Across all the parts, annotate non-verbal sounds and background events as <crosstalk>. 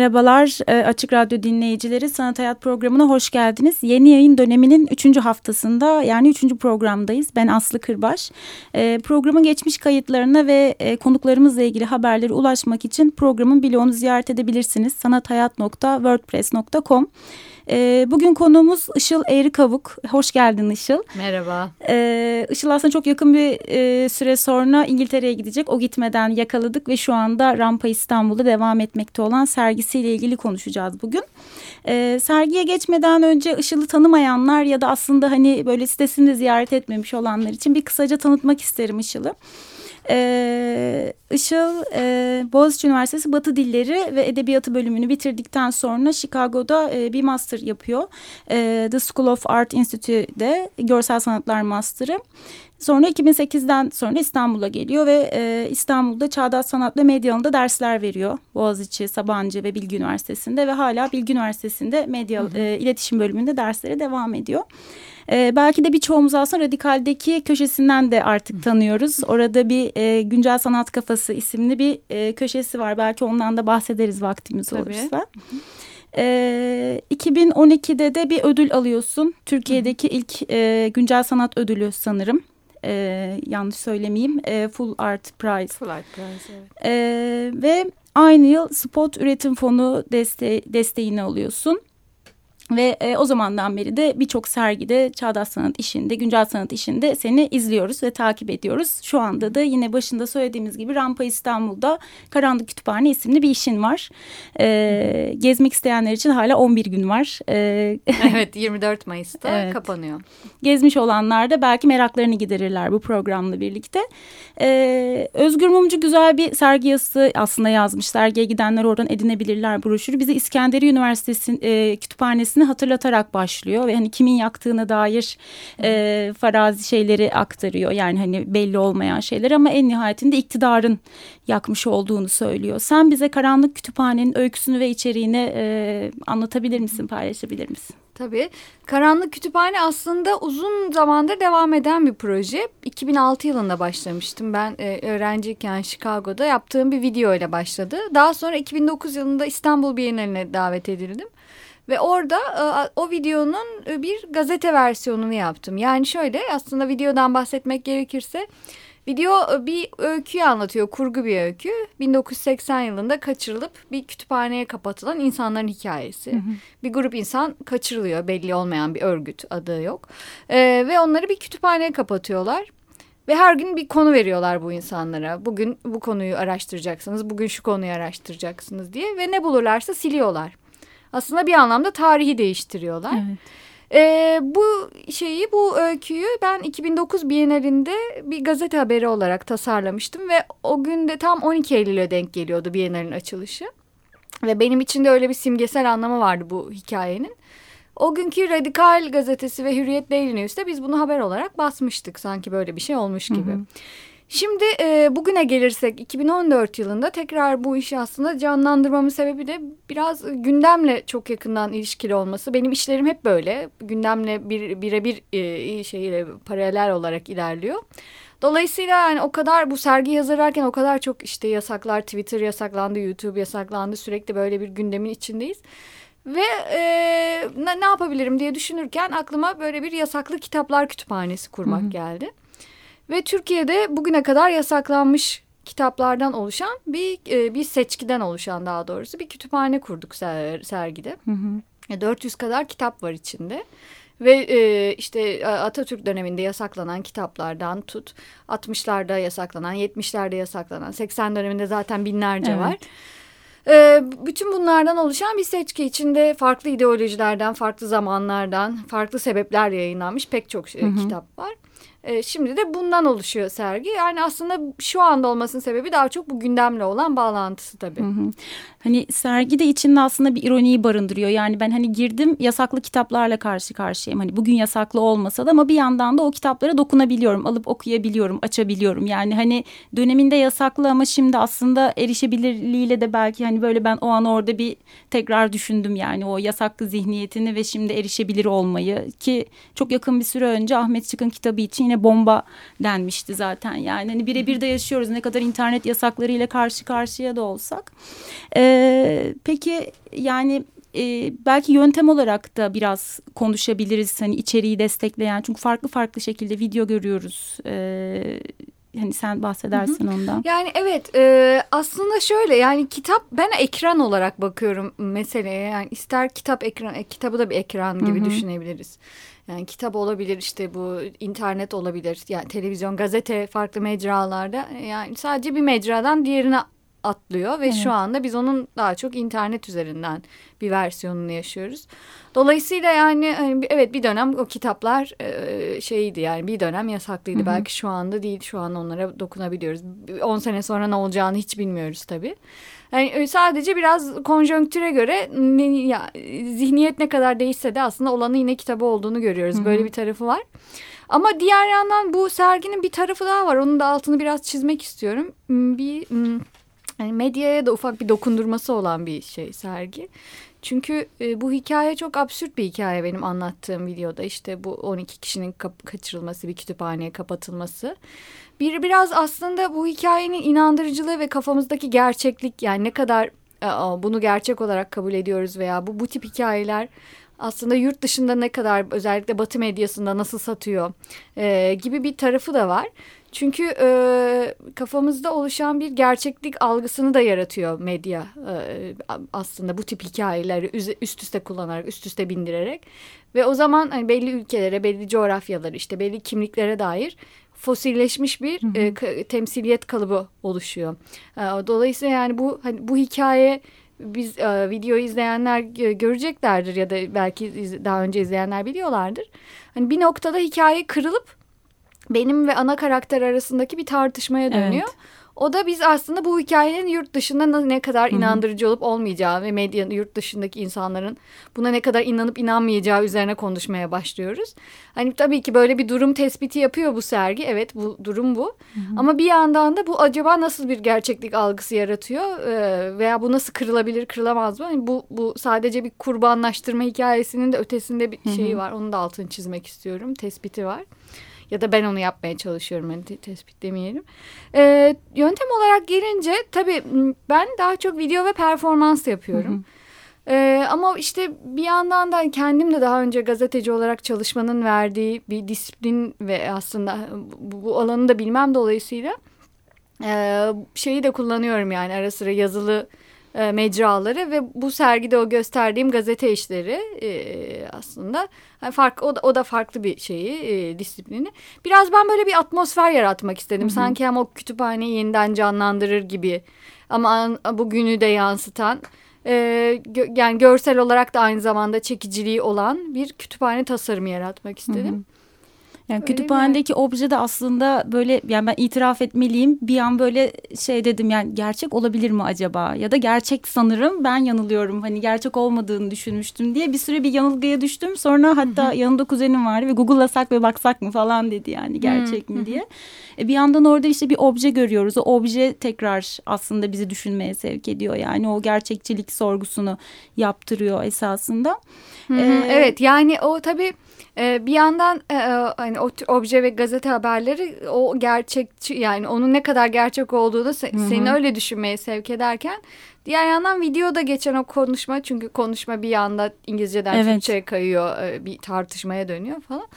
Merhabalar e, Açık Radyo dinleyicileri Sanat Hayat programına hoş geldiniz. Yeni yayın döneminin üçüncü haftasında yani üçüncü programdayız. Ben Aslı Kırbaş. E, programın geçmiş kayıtlarına ve e, konuklarımızla ilgili haberleri ulaşmak için programın bloğunu ziyaret edebilirsiniz. sanathayat.wordpress.com e, Bugün konuğumuz Işıl Eğri Kavuk. Hoş geldin Işıl. Merhaba. E, Işıl aslında çok yakın bir e, süre sonra İngiltere'ye gidecek. O gitmeden yakaladık ve şu anda Rampa İstanbul'da devam etmekte olan sergisiyle ilgili konuşacağız bugün. E, sergiye geçmeden önce Işıl'ı tanımayanlar ya da aslında hani böyle sitesini ziyaret etmemiş olanlar için bir kısaca tanıtmak isterim Işıl'ı. Ee, Işıl e, Boğaziçi Üniversitesi Batı Dilleri ve Edebiyatı bölümünü bitirdikten sonra Chicago'da e, bir master yapıyor. E, The School of Art Institute'de görsel sanatlar master'ı. Sonra 2008'den sonra İstanbul'a geliyor ve e, İstanbul'da Çağdaş Sanat ve Medya alanında dersler veriyor. Boğaziçi, Sabancı ve Bilgi Üniversitesi'nde ve hala Bilgi Üniversitesi'nde medya. E, iletişim bölümünde derslere devam ediyor. E, belki de birçoğumuz aslında Radikal'deki köşesinden de artık tanıyoruz. Orada bir e, Güncel Sanat Kafası isimli bir e, köşesi var. Belki ondan da bahsederiz vaktimiz Tabii. olursa. E, 2012'de de bir ödül alıyorsun. Türkiye'deki ilk e, güncel sanat ödülü sanırım. E, yanlış söylemeyeyim. E, Full Art Prize. Full Art Prize evet. E, ve aynı yıl Spot Üretim Fonu deste desteğini alıyorsun. Ve e, o zamandan beri de birçok sergide çağdaş sanat işinde, güncel sanat işinde seni izliyoruz ve takip ediyoruz. Şu anda da yine başında söylediğimiz gibi Rampa İstanbul'da Karanlık Kütüphane isimli bir işin var. E, gezmek isteyenler için hala 11 gün var. E, <laughs> evet 24 Mayıs'ta evet. kapanıyor. Gezmiş olanlar da belki meraklarını giderirler bu programla birlikte. E, Özgür Mumcu güzel bir sergi yazısı aslında yazmış. Sergiye gidenler oradan edinebilirler broşürü. Bizi İskenderiye Üniversitesi e, kütüphanesine hikayesini hatırlatarak başlıyor ve hani kimin yaktığına dair e, farazi şeyleri aktarıyor. Yani hani belli olmayan şeyler ama en nihayetinde iktidarın yakmış olduğunu söylüyor. Sen bize Karanlık Kütüphane'nin öyküsünü ve içeriğini e, anlatabilir misin, paylaşabilir misin? Tabii. Karanlık Kütüphane aslında uzun zamandır devam eden bir proje. 2006 yılında başlamıştım. Ben e, öğrenciyken Chicago'da yaptığım bir video ile başladı. Daha sonra 2009 yılında İstanbul Bienali'ne davet edildim. Ve orada e, o videonun e, bir gazete versiyonunu yaptım. Yani şöyle aslında videodan bahsetmek gerekirse video e, bir öyküyü anlatıyor. Kurgu bir öykü. 1980 yılında kaçırılıp bir kütüphaneye kapatılan insanların hikayesi. Hı hı. Bir grup insan kaçırılıyor. Belli olmayan bir örgüt adı yok. Ee, ve onları bir kütüphaneye kapatıyorlar. Ve her gün bir konu veriyorlar bu insanlara. Bugün bu konuyu araştıracaksınız, bugün şu konuyu araştıracaksınız diye. Ve ne bulurlarsa siliyorlar aslında bir anlamda tarihi değiştiriyorlar. Evet. Ee, bu şeyi, bu öyküyü ben 2009 Bienalinde bir gazete haberi olarak tasarlamıştım ve o günde tam 12 Eylül'e denk geliyordu Bienalin açılışı. Ve benim için de öyle bir simgesel anlamı vardı bu hikayenin. O günkü Radikal gazetesi ve Hürriyet Daily News'te biz bunu haber olarak basmıştık sanki böyle bir şey olmuş gibi. Hı hı. Şimdi e, bugüne gelirsek 2014 yılında tekrar bu işi aslında canlandırmamın sebebi de biraz gündemle çok yakından ilişkili olması. Benim işlerim hep böyle gündemle bir birebir e, şeyle paralel olarak ilerliyor. Dolayısıyla yani o kadar bu sergi hazırlarken o kadar çok işte yasaklar Twitter yasaklandı, YouTube yasaklandı sürekli böyle bir gündemin içindeyiz. Ve e, ne, ne yapabilirim diye düşünürken aklıma böyle bir yasaklı kitaplar kütüphanesi kurmak Hı -hı. geldi. Ve Türkiye'de bugüne kadar yasaklanmış kitaplardan oluşan bir e, bir seçkiden oluşan daha doğrusu bir kütüphane kurduk ser, sergide. Hı hı. 400 kadar kitap var içinde. Ve e, işte Atatürk döneminde yasaklanan kitaplardan tut 60'larda yasaklanan 70'lerde yasaklanan 80 döneminde zaten binlerce evet. var. E, bütün bunlardan oluşan bir seçki içinde farklı ideolojilerden, farklı zamanlardan, farklı sebepler yayınlanmış pek çok hı. kitap var. E, şimdi de bundan oluşuyor sergi. Yani aslında şu anda olmasının sebebi daha çok bu gündemle olan bağlantısı tabii. Hı hı. Hani sergi de içinde aslında bir ironiyi barındırıyor. Yani ben hani girdim yasaklı kitaplarla karşı karşıyayım. Hani bugün yasaklı olmasa da ama bir yandan da o kitaplara dokunabiliyorum. Alıp okuyabiliyorum, açabiliyorum. Yani hani döneminde yasaklı ama şimdi aslında erişebilirliğiyle de belki hani böyle ben o an orada bir tekrar düşündüm yani o yasaklı zihniyetini ve şimdi erişebilir olmayı ki çok yakın bir süre önce Ahmet Çıkın kitabı için yine bomba denmişti zaten. Yani hani birebir de yaşıyoruz ne kadar internet yasaklarıyla karşı karşıya da olsak. Ee, peki yani e, belki yöntem olarak da biraz konuşabiliriz hani içeriği destekleyen çünkü farklı farklı şekilde video görüyoruz. Ee, hani sen bahsedersin hı hı. ondan. Yani evet e, aslında şöyle yani kitap ben ekran olarak bakıyorum meseleye yani ister kitap ekran e, kitabı da bir ekran gibi hı hı. düşünebiliriz. Yani kitap olabilir işte bu internet olabilir yani televizyon gazete farklı mecralarda yani sadece bir mecradan diğerine atlıyor ve evet. şu anda biz onun daha çok internet üzerinden bir versiyonunu yaşıyoruz. Dolayısıyla yani hani evet bir dönem o kitaplar e, şeydi yani bir dönem yasaklıydı. Hı hı. Belki şu anda değil şu an onlara dokunabiliyoruz. 10 sene sonra ne olacağını hiç bilmiyoruz tabii. Yani e, sadece biraz konjonktüre göre ne, ya, zihniyet ne kadar değişse de aslında olanı yine kitabı olduğunu görüyoruz. Hı hı. Böyle bir tarafı var. Ama diğer yandan bu serginin bir tarafı daha var. Onun da altını biraz çizmek istiyorum. Hmm, bir yani medyaya da ufak bir dokundurması olan bir şey sergi. Çünkü e, bu hikaye çok absürt bir hikaye benim anlattığım videoda. İşte bu 12 kişinin kaçırılması, bir kütüphaneye kapatılması. Bir biraz aslında bu hikayenin inandırıcılığı ve kafamızdaki gerçeklik yani ne kadar e, bunu gerçek olarak kabul ediyoruz veya bu bu tip hikayeler aslında yurt dışında ne kadar özellikle Batı medyasında nasıl satıyor e, gibi bir tarafı da var. Çünkü e, kafamızda oluşan bir gerçeklik algısını da yaratıyor medya e, aslında bu tip hikayeleri üst üste kullanarak, üst üste bindirerek. Ve o zaman hani belli ülkelere, belli coğrafyaları, işte belli kimliklere dair fosilleşmiş bir hı hı. E, temsiliyet kalıbı oluşuyor. E, dolayısıyla yani bu hani bu hikaye biz e, videoyu izleyenler göreceklerdir ya da belki iz, daha önce izleyenler biliyorlardır. Hani bir noktada hikaye kırılıp benim ve ana karakter arasındaki bir tartışmaya dönüyor. Evet. O da biz aslında bu hikayenin yurt dışında ne kadar inandırıcı olup olmayacağı ve medyanın yurt dışındaki insanların buna ne kadar inanıp inanmayacağı üzerine konuşmaya başlıyoruz. Hani tabii ki böyle bir durum tespiti yapıyor bu sergi. Evet bu durum bu. Hı hı. Ama bir yandan da bu acaba nasıl bir gerçeklik algısı yaratıyor ee, veya bu nasıl kırılabilir kırılamaz mı? Yani bu, bu sadece bir kurbanlaştırma hikayesinin de ötesinde bir şeyi var. Onun da altını çizmek istiyorum. Tespiti var ya da ben onu yapmaya çalışıyorum hani tespit demeyelim. Ee, yöntem olarak gelince tabii ben daha çok video ve performans yapıyorum. Hı hı. Ee, ama işte bir yandan da kendim de daha önce gazeteci olarak çalışmanın verdiği bir disiplin ve aslında bu, bu alanı da bilmem dolayısıyla e, şeyi de kullanıyorum yani ara sıra yazılı e, mecraları ve bu sergide o gösterdiğim gazete işleri e, aslında yani fark o da, o da farklı bir şeyi e, disiplini. Biraz ben böyle bir atmosfer yaratmak istedim. Hı hı. Sanki ama o kütüphaneyi yeniden canlandırır gibi ama bugünü de yansıtan e, gö yani görsel olarak da aynı zamanda çekiciliği olan bir kütüphane tasarımı yaratmak istedim. Hı hı. Yani kütüphanedeki obje de aslında böyle yani ben itiraf etmeliyim. Bir an böyle şey dedim yani gerçek olabilir mi acaba? Ya da gerçek sanırım ben yanılıyorum. Hani gerçek olmadığını düşünmüştüm diye bir süre bir yanılgıya düştüm. Sonra hatta yanımda kuzenim vardı ve Google'lasak ve baksak mı falan dedi yani gerçek mi diye. E bir yandan orada işte bir obje görüyoruz o obje tekrar aslında bizi düşünmeye sevk ediyor yani o gerçekçilik sorgusunu yaptırıyor esasında. Ee, evet yani o tabii ee, bir yandan e, e, hani o obje ve gazete haberleri o gerçekçi yani onun ne kadar gerçek olduğunu se, seni öyle düşünmeye sevk ederken diğer yandan videoda geçen o konuşma çünkü konuşma bir yanda İngilizceden evet. Türkçe'ye kayıyor e, bir tartışmaya dönüyor falan.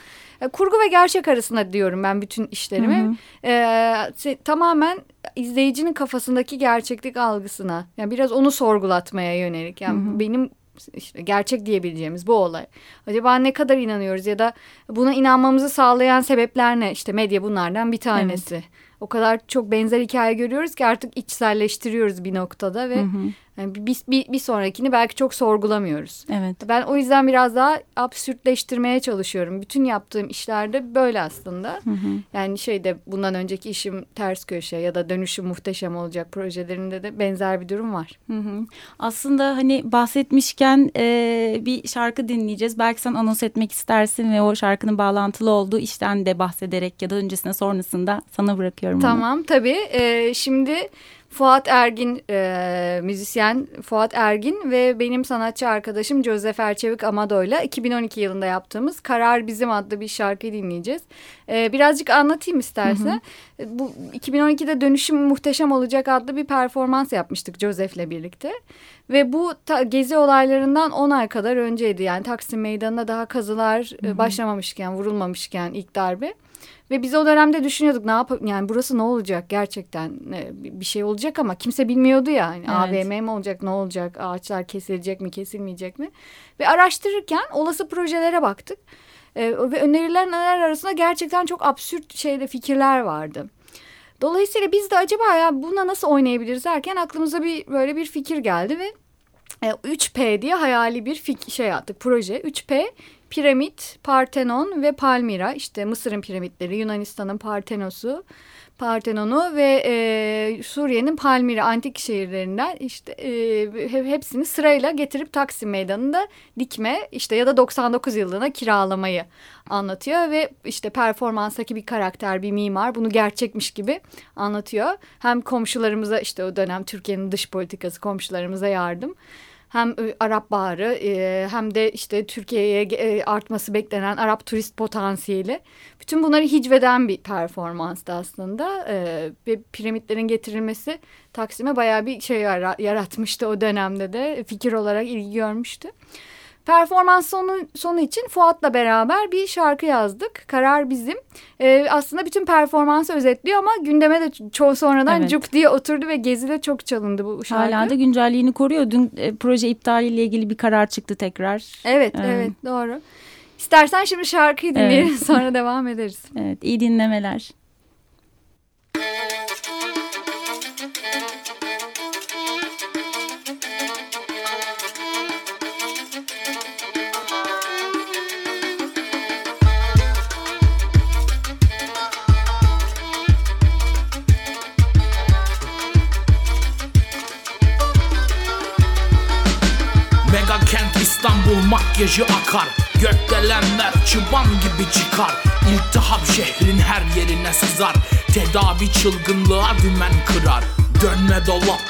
Kurgu ve gerçek arasında diyorum ben bütün işlerimi. E, tamamen izleyicinin kafasındaki gerçeklik algısına yani biraz onu sorgulatmaya yönelik. Yani hı hı. benim işte gerçek diyebileceğimiz bu olay. Acaba ne kadar inanıyoruz ya da buna inanmamızı sağlayan sebepler ne? İşte medya bunlardan bir tanesi. Evet. O kadar çok benzer hikaye görüyoruz ki artık içselleştiriyoruz bir noktada ve hı hı. Yani bir, bir, bir sonrakini belki çok sorgulamıyoruz. Evet. Ben o yüzden biraz daha absürtleştirmeye çalışıyorum. Bütün yaptığım işlerde böyle aslında. Hı hı. Yani şeyde bundan önceki işim ters köşe ya da dönüşüm muhteşem olacak projelerinde de benzer bir durum var. Hı hı. Aslında hani bahsetmişken e, bir şarkı dinleyeceğiz. Belki sen anons etmek istersin ve o şarkının bağlantılı olduğu işten de bahsederek ya da öncesinde sonrasında sana bırakıyorum onu. Tamam tabii. Ee, şimdi Fuat Ergin e, müzisyen Fuat Ergin ve benim sanatçı arkadaşım Joseph Erçevik Amado'yla 2012 yılında yaptığımız Karar Bizim adlı bir şarkıyı dinleyeceğiz. Ee, birazcık anlatayım istersen. Hı hı. Bu 2012'de Dönüşüm Muhteşem Olacak adlı bir performans yapmıştık Joseph'le birlikte. Ve bu ta, gezi olaylarından 10 ay kadar önceydi. Yani Taksim Meydanı'na daha kazılar hı hı. başlamamışken, vurulmamışken ilk darbe. Ve biz o dönemde düşünüyorduk ne yapıp yani burası ne olacak gerçekten bir şey olacak ama kimse bilmiyordu ya. Yani evet. AVM mi olacak ne olacak ağaçlar kesilecek mi kesilmeyecek mi? Ve araştırırken olası projelere baktık. Ee, ve önerilenler arasında gerçekten çok absürt şeyde fikirler vardı. Dolayısıyla biz de acaba ya buna nasıl oynayabiliriz derken aklımıza bir böyle bir fikir geldi ve 3P diye hayali bir şey yaptık proje. 3P piramit, Partenon ve Palmira işte Mısır'ın piramitleri, Yunanistan'ın Partenosu, Partenon'u ve e, Suriye'nin Palmira antik şehirlerinden işte e, hepsini sırayla getirip Taksim Meydanı'nda dikme işte ya da 99 yılına kiralamayı anlatıyor ve işte performanstaki bir karakter, bir mimar bunu gerçekmiş gibi anlatıyor. Hem komşularımıza işte o dönem Türkiye'nin dış politikası komşularımıza yardım hem e, Arap Baharı hem de işte Türkiye'ye artması beklenen Arap turist potansiyeli. Bütün bunları hicveden bir performanstı aslında ve piramitlerin getirilmesi Taksim'e bayağı bir şey yaratmıştı o dönemde de fikir olarak ilgi görmüştü. Performans sonu, sonu için Fuat'la beraber bir şarkı yazdık. Karar bizim. Ee, aslında bütün performansı özetliyor ama gündeme de çoğu sonradan evet. cuk diye oturdu ve Gezi'de çok çalındı bu şarkı. Hala da güncelliğini koruyor. Dün e, proje iptaliyle ilgili bir karar çıktı tekrar. Evet, evet, evet doğru. İstersen şimdi şarkıyı dinleyelim evet. sonra devam ederiz. Evet, iyi dinlemeler. İstanbul makyajı akar. Gökdelenler çıban gibi çıkar. İltihap şehrin her yerine sızar. Tedavi çılgınlığa dümen kırar. Dönme dolap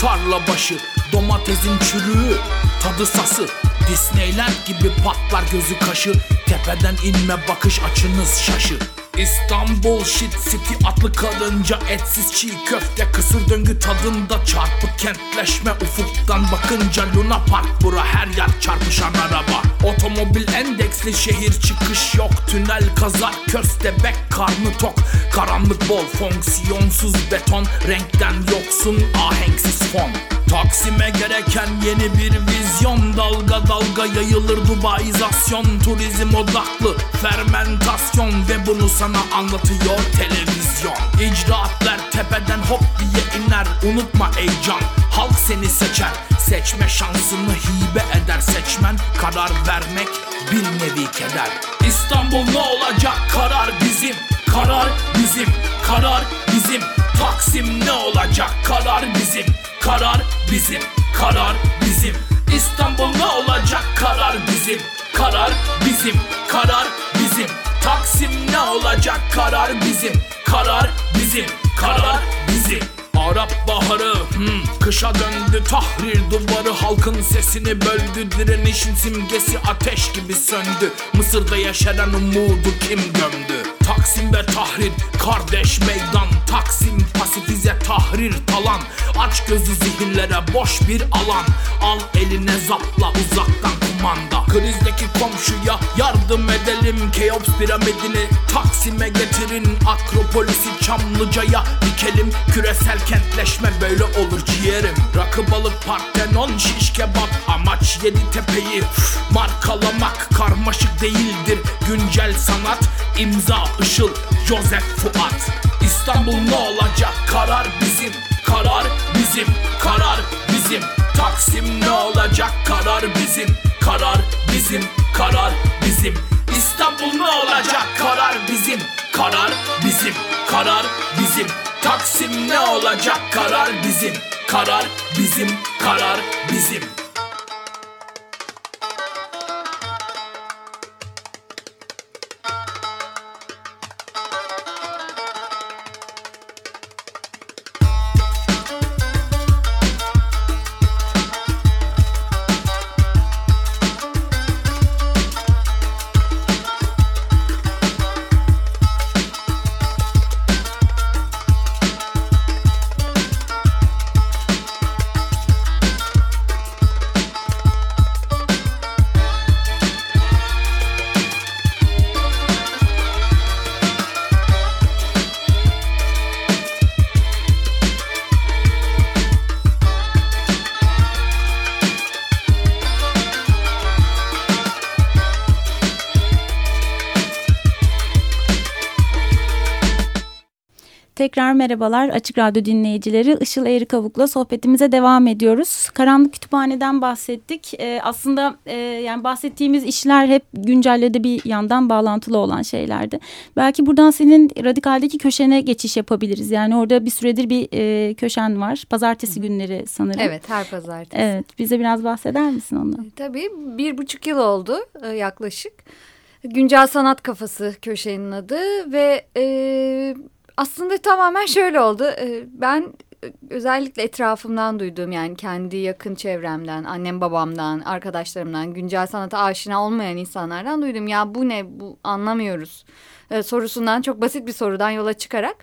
tarla başı. Domatesin çürüğü tadı sası. Disneyland gibi patlar gözü kaşı. Tepeden inme bakış açınız şaşı İstanbul shit city atlı karınca Etsiz çiğ köfte. Kısır döngü tadında Çarpık kentleşme ufuktan bakınca Luna Park bura her yer çarpışan araba. Otomobil endeksli şehir çıkış yok Tünel kazar köstebek karnı tok. Karanlık bol fonksiyonsuz beton Renkten yoksun ahenksiz fon Taksim'e gereken yeni bir vizyon. Dalga dalga yayılır Dubaizasyon. Turizm odaklı fermentasyon. Ve bunu sana anlatıyor televizyon. İcraatler tepeden hop diye iner. Unutma ey can halk seni seçer. Seçme şansını hibe eder. Seçmen Karar vermek bir nevi keder. İstanbul ne olacak? Karar bizim. Karar bizim. Karar bizim. Taksim ne olacak? Karar bizim Karar bizim, karar bizim. İstanbul ne olacak karar bizim Karar bizim, karar bizim. Taksim ne olacak karar bizim Karar bizim, karar bizim. Arap baharı hmm, kışa döndü tahrir duvarı. Halkın sesini böldü direnişin simgesi ateş gibi söndü. Mısır'da yaşanan umudu kim gömdü? Taksim ve tahrir kardeş meydan Taksim pasifize tahrir talan. Aç gözü zihinlere boş bir alan. Al eline zapla uzaktan kumanda. Krizdeki komşuya yardım edelim. Keops piramidini Taksim'e getirin. Akropolisi Çamlıca'ya dikelim. Küresel kentleşme böyle olur ciğerim. Rakı balık partenon şiş kebap Amaç yedi tepeyi. Markalamak Karmaşık değildir. Güncel sanat imza Işıl Joseph Fuat İstanbul ne olacak? Karar bizim Karar bizim karar bizim. Taksim ne olacak? Karar bizim Karar bizim karar bizim. İstanbul ne olacak? Karar bizim Karar bizim karar bizim. Taksim ne olacak? Karar bizim Karar bizim karar bizim Tekrar merhabalar Açık Radyo dinleyicileri. Işıl Eğri Kavuk'la sohbetimize devam ediyoruz. Karanlık Kütüphane'den bahsettik. Ee, aslında e, yani bahsettiğimiz işler hep güncelle de bir yandan bağlantılı olan şeylerdi. Belki buradan senin radikaldeki köşene geçiş yapabiliriz. Yani orada bir süredir bir e, köşen var. Pazartesi günleri sanırım. Evet her pazartesi. Evet bize biraz bahseder misin ondan? E, tabii bir buçuk yıl oldu e, yaklaşık. Güncel Sanat Kafası köşenin adı ve... E, aslında tamamen şöyle oldu. Ee, ben özellikle etrafımdan duyduğum yani kendi yakın çevremden, annem babamdan, arkadaşlarımdan, güncel sanata aşina olmayan insanlardan duydum. Ya bu ne bu anlamıyoruz ee, sorusundan çok basit bir sorudan yola çıkarak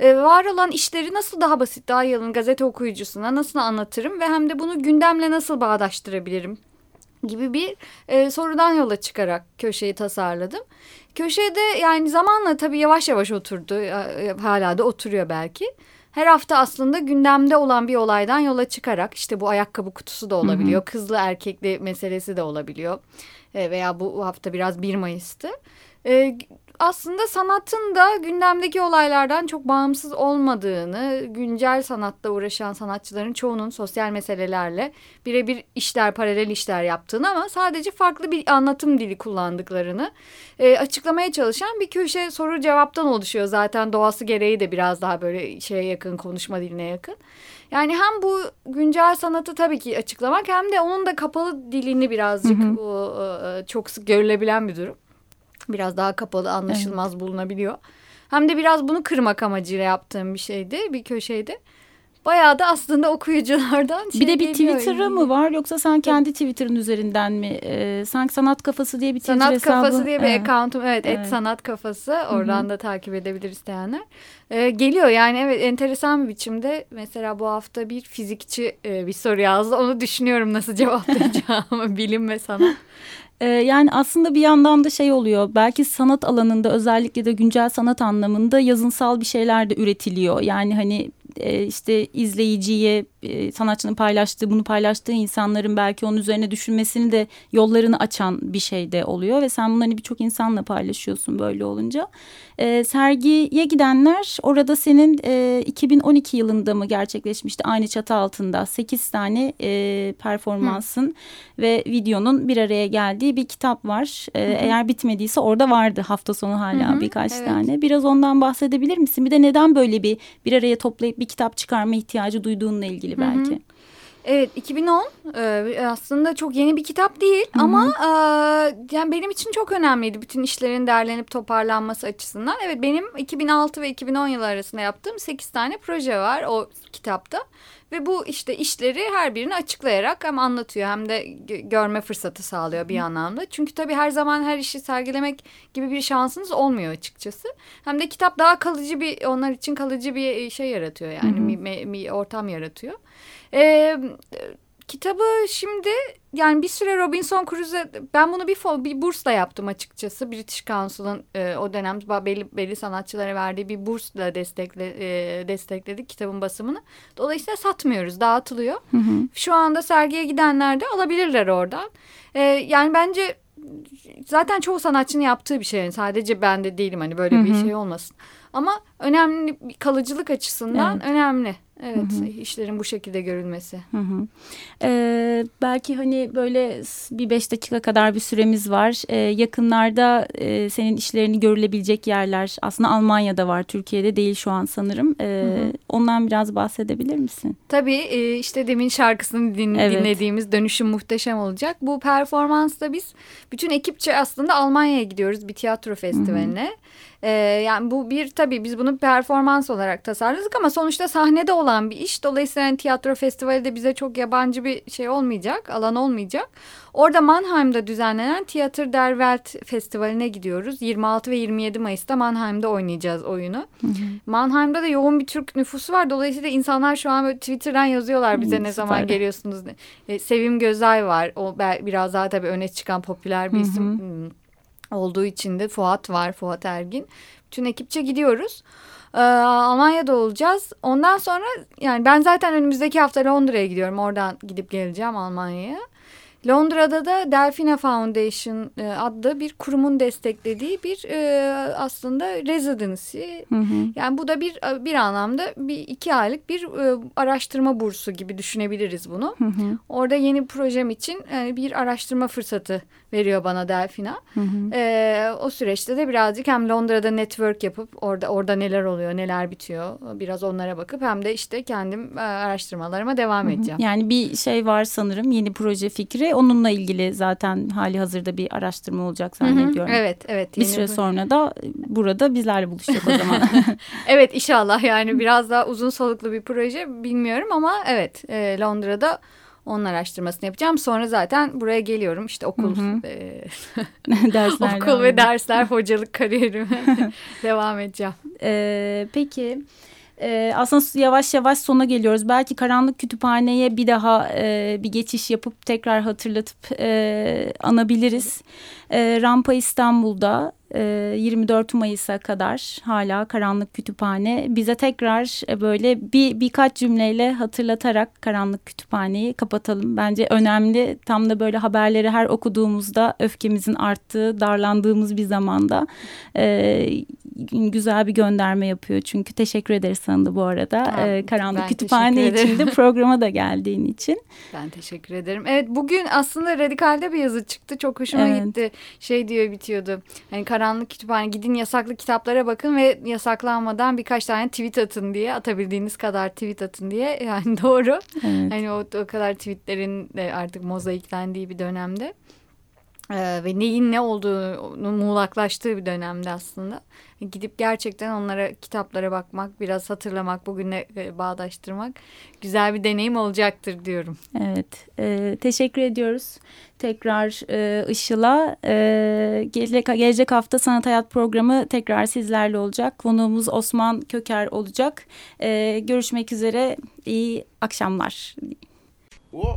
e, var olan işleri nasıl daha basit, daha yalın gazete okuyucusuna nasıl anlatırım ve hem de bunu gündemle nasıl bağdaştırabilirim gibi bir e, sorudan yola çıkarak köşeyi tasarladım. Köşede yani zamanla tabii yavaş yavaş oturdu. Hala da oturuyor belki. Her hafta aslında gündemde olan bir olaydan yola çıkarak işte bu ayakkabı kutusu da olabiliyor. Hı hı. Kızlı erkekli meselesi de olabiliyor. E, veya bu hafta biraz 1 Mayıs'tı. E, aslında sanatın da gündemdeki olaylardan çok bağımsız olmadığını, güncel sanatta uğraşan sanatçıların çoğunun sosyal meselelerle birebir işler, paralel işler yaptığını ama sadece farklı bir anlatım dili kullandıklarını e, açıklamaya çalışan bir köşe soru cevaptan oluşuyor. Zaten doğası gereği de biraz daha böyle şeye yakın, konuşma diline yakın. Yani hem bu güncel sanatı tabii ki açıklamak hem de onun da kapalı dilini birazcık hı hı. O, o, çok sık görülebilen bir durum biraz daha kapalı anlaşılmaz evet. bulunabiliyor. Hem de biraz bunu kırmak amacıyla yaptığım bir şeydi bir köşeydi. Bayağı da aslında <laughs> okuyuculardan şey Bir de bir Twitter'ı mı var yoksa sen kendi Twitter'ın üzerinden mi? Ee, sanki Sanat Kafası diye bir Twitter sanat hesabı. Sanat Kafası diye bir evet. account'um evet, evet. Et Sanat Kafası oradan Hı -hı. da takip edebilir isteyenler. Ee, geliyor yani evet enteresan bir biçimde mesela bu hafta bir fizikçi e, bir soru yazdı. Onu düşünüyorum nasıl <laughs> cevaplayacağımı bilim ve sanat. Ee, yani aslında bir yandan da şey oluyor belki sanat alanında özellikle de güncel sanat anlamında yazınsal bir şeyler de üretiliyor. Yani hani e, işte izleyiciye sanatçının paylaştığı bunu paylaştığı insanların belki onun üzerine düşünmesini de yollarını açan bir şey de oluyor ve sen bunları hani birçok insanla paylaşıyorsun böyle olunca. E, sergiye gidenler orada senin e, 2012 yılında mı gerçekleşmişti aynı çatı altında 8 tane e, performansın Hı. ve videonun bir araya geldiği bir kitap var. E, eğer bitmediyse orada vardı hafta sonu hala Hı -hı. birkaç evet. tane. Biraz ondan bahsedebilir misin? Bir de neden böyle bir bir araya toplayıp bir kitap çıkarma ihtiyacı duyduğunla ilgili belki. Hı hı. Evet 2010 e, aslında çok yeni bir kitap değil Hı -hı. ama e, yani benim için çok önemliydi bütün işlerin derlenip toparlanması açısından. Evet benim 2006 ve 2010 yılı arasında yaptığım 8 tane proje var o kitapta. Ve bu işte işleri her birini açıklayarak hem anlatıyor hem de görme fırsatı sağlıyor bir anlamda. Çünkü tabii her zaman her işi sergilemek gibi bir şansınız olmuyor açıkçası. Hem de kitap daha kalıcı bir onlar için kalıcı bir şey yaratıyor yani hı. Bir, bir ortam yaratıyor. Ee, kitabı şimdi yani bir süre Robinson Crusoe ben bunu bir, bir bursla yaptım açıkçası. British Council'ın e, o dönem belli, belli sanatçılara verdiği bir bursla destekle, e, destekledik kitabın basımını. Dolayısıyla satmıyoruz dağıtılıyor. Hı hı. Şu anda sergiye gidenler de alabilirler oradan. E, yani bence zaten çoğu sanatçının yaptığı bir şey. Yani sadece ben de değilim hani böyle hı hı. bir şey olmasın. Ama önemli kalıcılık açısından evet. önemli. Evet hı hı. işlerin bu şekilde görülmesi. Hı hı. Ee, belki hani böyle bir beş dakika kadar bir süremiz var. Ee, yakınlarda e, senin işlerini görülebilecek yerler aslında Almanya'da var. Türkiye'de değil şu an sanırım. Ee, hı hı. Ondan biraz bahsedebilir misin? Tabii e, işte demin şarkısını din, evet. dinlediğimiz Dönüşüm Muhteşem olacak. Bu performansta biz bütün ekipçe aslında Almanya'ya gidiyoruz bir tiyatro festivaline. Hı hı. Ee, yani bu bir tabii biz bunu performans olarak tasarladık ama sonuçta sahnede olan bir iş. Dolayısıyla yani tiyatro festivali de bize çok yabancı bir şey olmayacak, alan olmayacak. Orada Mannheim'da düzenlenen Tiyatr der Welt Festivali'ne gidiyoruz. 26 ve 27 Mayıs'ta Mannheim'da oynayacağız oyunu. Hı hı. Mannheim'da da yoğun bir Türk nüfusu var. Dolayısıyla insanlar şu an böyle Twitter'dan yazıyorlar bize hı, ne süper. zaman geliyorsunuz. E, Sevim Gözay var. O biraz daha tabii öne çıkan popüler bir isim. Hmm olduğu için de Fuat var, Fuat Ergin. Bütün ekipçe gidiyoruz. Ee, Almanya'da olacağız. Ondan sonra yani ben zaten önümüzdeki hafta Londra'ya gidiyorum. Oradan gidip geleceğim Almanya'ya. Londra'da da Delfina Foundation e, adlı bir kurumun desteklediği bir e, aslında residency. Hı hı. Yani bu da bir bir anlamda bir iki aylık bir e, araştırma bursu gibi düşünebiliriz bunu. Hı hı. Orada yeni projem için e, bir araştırma fırsatı veriyor bana Delfina. Hı hı. E, o süreçte de birazcık hem Londra'da network yapıp orada orada neler oluyor, neler bitiyor biraz onlara bakıp hem de işte kendim e, araştırmalarıma devam hı hı. edeceğim. Yani bir şey var sanırım yeni proje fikri. Onunla ilgili zaten hali hazırda bir araştırma olacak zannediyorum. Hı hı. Evet, evet. Bir süre sonra da burada bizlerle buluşacak o zaman. <laughs> <laughs> evet inşallah yani biraz daha uzun soluklu bir proje bilmiyorum ama evet e, Londra'da onun araştırmasını yapacağım. Sonra zaten buraya geliyorum. İşte okul, E, <laughs> dersler okul ve dersler, hocalık kariyerime devam edeceğim. Ee, peki. E, aslında yavaş yavaş sona geliyoruz. Belki karanlık kütüphaneye bir daha e, bir geçiş yapıp tekrar hatırlatıp e, anabiliriz. E, Rampa İstanbul'da 24 ee, Mayıs'a kadar hala Karanlık Kütüphane bize tekrar e, böyle bir birkaç cümleyle hatırlatarak Karanlık Kütüphaneyi kapatalım. Bence önemli tam da böyle haberleri her okuduğumuzda öfkemizin arttığı, darlandığımız bir zamanda e, güzel bir gönderme yapıyor. Çünkü teşekkür ederiz sana da bu arada ha, e, Karanlık Kütüphane için de programa da geldiğin için. Ben teşekkür ederim. Evet bugün aslında radikalde bir yazı çıktı. Çok hoşuma evet. gitti. Şey diyor bitiyordu. Hani karanlık kütüphane gidin yasaklı kitaplara bakın ve yasaklanmadan birkaç tane tweet atın diye atabildiğiniz kadar tweet atın diye yani <laughs> doğru. Evet. Hani o, o kadar tweetlerin de artık mozaiklendiği bir dönemde. Ee, ve neyin ne olduğunu muğlaklaştığı bir dönemde aslında. Gidip gerçekten onlara kitaplara bakmak, biraz hatırlamak, bugüne e, bağdaştırmak güzel bir deneyim olacaktır diyorum. Evet, e, teşekkür ediyoruz. Tekrar e, Işıl'a e, gelecek, gelecek hafta Sanat Hayat programı tekrar sizlerle olacak. Konuğumuz Osman Köker olacak. E, görüşmek üzere, iyi akşamlar. Oh.